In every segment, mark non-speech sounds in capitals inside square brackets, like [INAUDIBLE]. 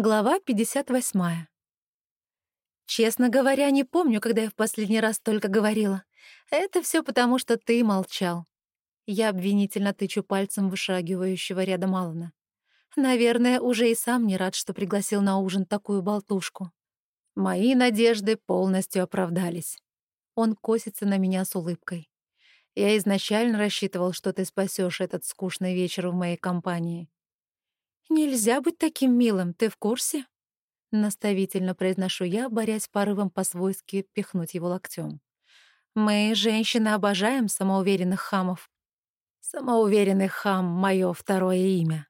Глава 58. Честно говоря, не помню, когда я в последний раз только говорила. Это все потому, что ты молчал. Я обвинительно тычу пальцем вышагивающего рядом Алана. Наверное, уже и сам не рад, что пригласил на ужин такую болтушку. Мои надежды полностью оправдались. Он косится на меня с улыбкой. Я изначально рассчитывал, что ты спасешь этот скучный вечер в моей компании. «Нельзя быть таким милым, ты в курсе?» Наставительно произношу я, борясь порывом по-свойски пихнуть его локтем. «Мы, женщины, обожаем самоуверенных хамов». «Самоуверенный хам — мое второе имя».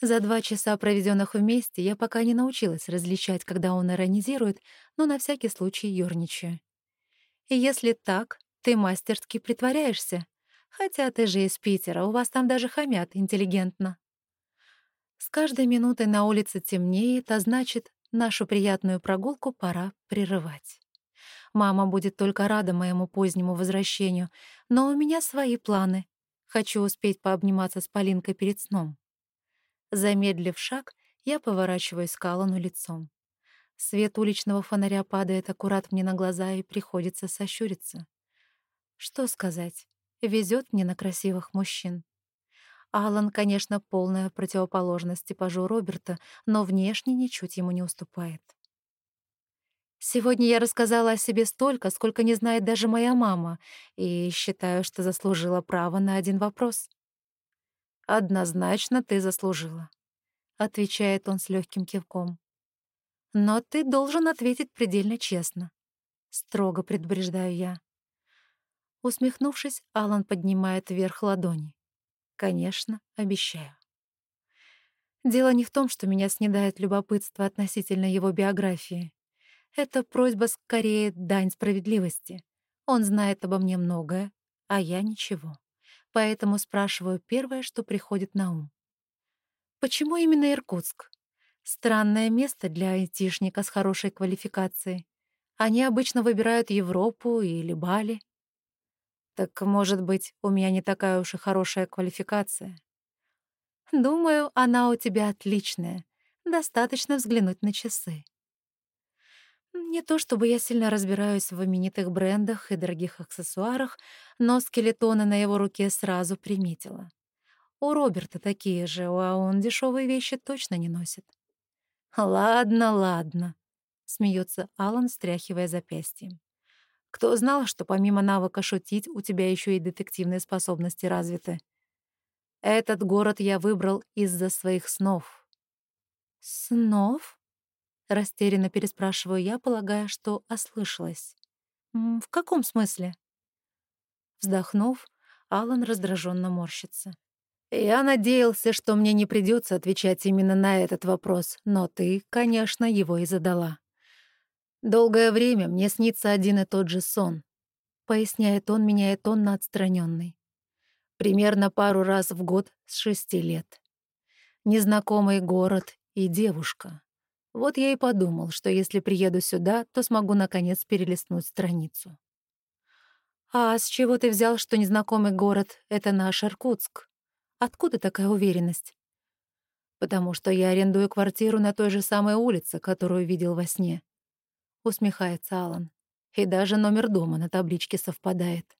За два часа, проведенных вместе, я пока не научилась различать, когда он иронизирует, но на всякий случай ёрничаю. И если так, ты мастерски притворяешься. Хотя ты же из Питера, у вас там даже хамят интеллигентно. С каждой минутой на улице темнеет, а значит, нашу приятную прогулку пора прерывать. Мама будет только рада моему позднему возвращению, но у меня свои планы. Хочу успеть пообниматься с Полинкой перед сном. Замедлив шаг, я поворачиваюсь к Аллану лицом. Свет уличного фонаря падает аккурат мне на глаза и приходится сощуриться. Что сказать? Везет мне на красивых мужчин. Алан, конечно, полная противоположность типажу Роберта, но внешне ничуть ему не уступает. Сегодня я рассказала о себе столько, сколько не знает даже моя мама, и считаю, что заслужила право на один вопрос. «Однозначно ты заслужила», — отвечает он с легким кивком. «Но ты должен ответить предельно честно», — строго предупреждаю я. Усмехнувшись, Алан поднимает вверх ладони. Конечно, обещаю. Дело не в том, что меня снедает любопытство относительно его биографии. Это просьба скорее дань справедливости. Он знает обо мне многое, а я ничего. Поэтому спрашиваю первое, что приходит на ум. Почему именно Иркутск? Странное место для айтишника с хорошей квалификацией. Они обычно выбирают Европу или Бали. Так, может быть, у меня не такая уж и хорошая квалификация? Думаю, она у тебя отличная. Достаточно взглянуть на часы. Не то чтобы я сильно разбираюсь в именитых брендах и дорогих аксессуарах, но скелетоны на его руке сразу приметила. У Роберта такие же, а он дешевые вещи точно не носит. «Ладно, ладно», — смеется Алан, стряхивая запястьем. Кто знал, что помимо навыка шутить у тебя еще и детективные способности развиты? Этот город я выбрал из-за своих снов. Снов? Растерянно переспрашиваю я, полагая, что ослышалась. В каком смысле? Вздохнув, Алан раздраженно морщится. Я надеялся, что мне не придется отвечать именно на этот вопрос, но ты, конечно, его и задала. Долгое время мне снится один и тот же сон, поясняет он, меняет тон на отстраненный. Примерно пару раз в год с шести лет. Незнакомый город и девушка. Вот я и подумал, что если приеду сюда, то смогу наконец перелистнуть страницу. «А с чего ты взял, что незнакомый город — это наш Иркутск? Откуда такая уверенность?» «Потому что я арендую квартиру на той же самой улице, которую видел во сне усмехается Алан. И даже номер дома на табличке совпадает.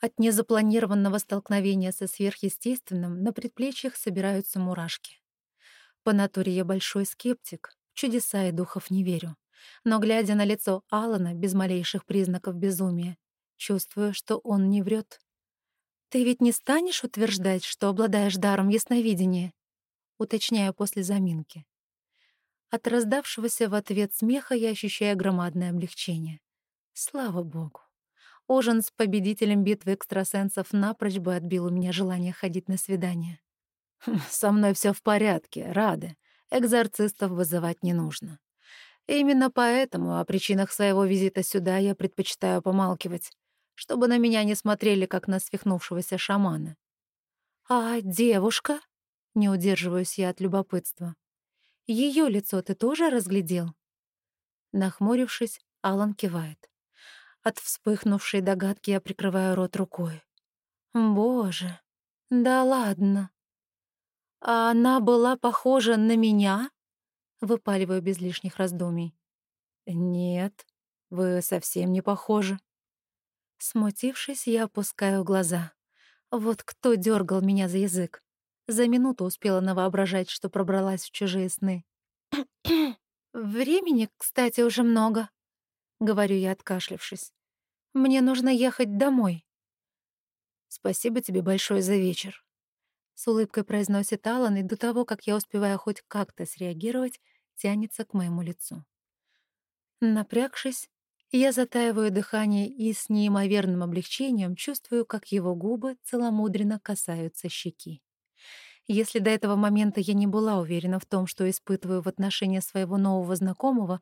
От незапланированного столкновения со сверхъестественным на предплечьях собираются мурашки. По натуре я большой скептик, чудеса и духов не верю. Но, глядя на лицо Алана без малейших признаков безумия, чувствую, что он не врет. «Ты ведь не станешь утверждать, что обладаешь даром ясновидения?» Уточняю после заминки. От раздавшегося в ответ смеха я ощущаю громадное облегчение. Слава богу. Ужин с победителем битвы экстрасенсов напрочь бы отбил у меня желание ходить на свидание. Хм, «Со мной все в порядке, рады. Экзорцистов вызывать не нужно. именно поэтому о причинах своего визита сюда я предпочитаю помалкивать, чтобы на меня не смотрели, как на свихнувшегося шамана. «А девушка?» — не удерживаюсь я от любопытства. Ее лицо ты тоже разглядел?» Нахмурившись, Алан кивает. От вспыхнувшей догадки я прикрываю рот рукой. «Боже, да ладно. А она была похожа на меня Выпаливаю без лишних раздумий. «Нет, вы совсем не похожи». Смутившись, я опускаю глаза. Вот кто дергал меня за язык. За минуту успела навоображать, что пробралась в чужие сны. [COUGHS] «Времени, кстати, уже много», — говорю я, откашлившись. «Мне нужно ехать домой». «Спасибо тебе большое за вечер», — с улыбкой произносит Алан, и до того, как я успеваю хоть как-то среагировать, тянется к моему лицу. Напрягшись, я затаиваю дыхание и с неимоверным облегчением чувствую, как его губы целомудренно касаются щеки. Если до этого момента я не была уверена в том, что испытываю в отношении своего нового знакомого,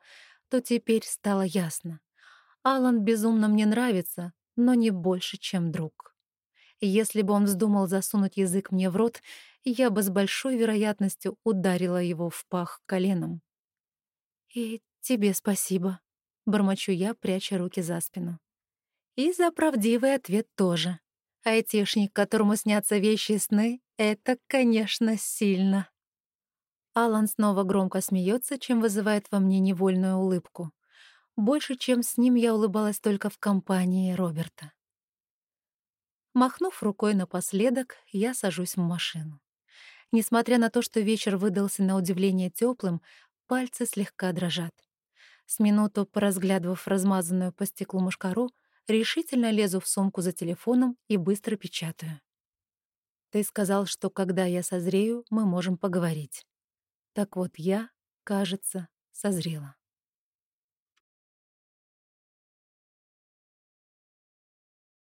то теперь стало ясно. Алан безумно мне нравится, но не больше, чем друг. Если бы он вздумал засунуть язык мне в рот, я бы с большой вероятностью ударила его в пах коленом. «И тебе спасибо», — бормочу я, пряча руки за спину. И за правдивый ответ тоже. Айтишник, которому снятся вещи и сны, это, конечно, сильно. Алан снова громко смеется, чем вызывает во мне невольную улыбку. Больше, чем с ним я улыбалась только в компании Роберта. Махнув рукой напоследок, я сажусь в машину. Несмотря на то, что вечер выдался на удивление теплым, пальцы слегка дрожат. С минуту, поразглядывав размазанную по стеклу мушкару, решительно лезу в сумку за телефоном и быстро печатаю. Ты сказал, что когда я созрею, мы можем поговорить. Так вот я, кажется, созрела.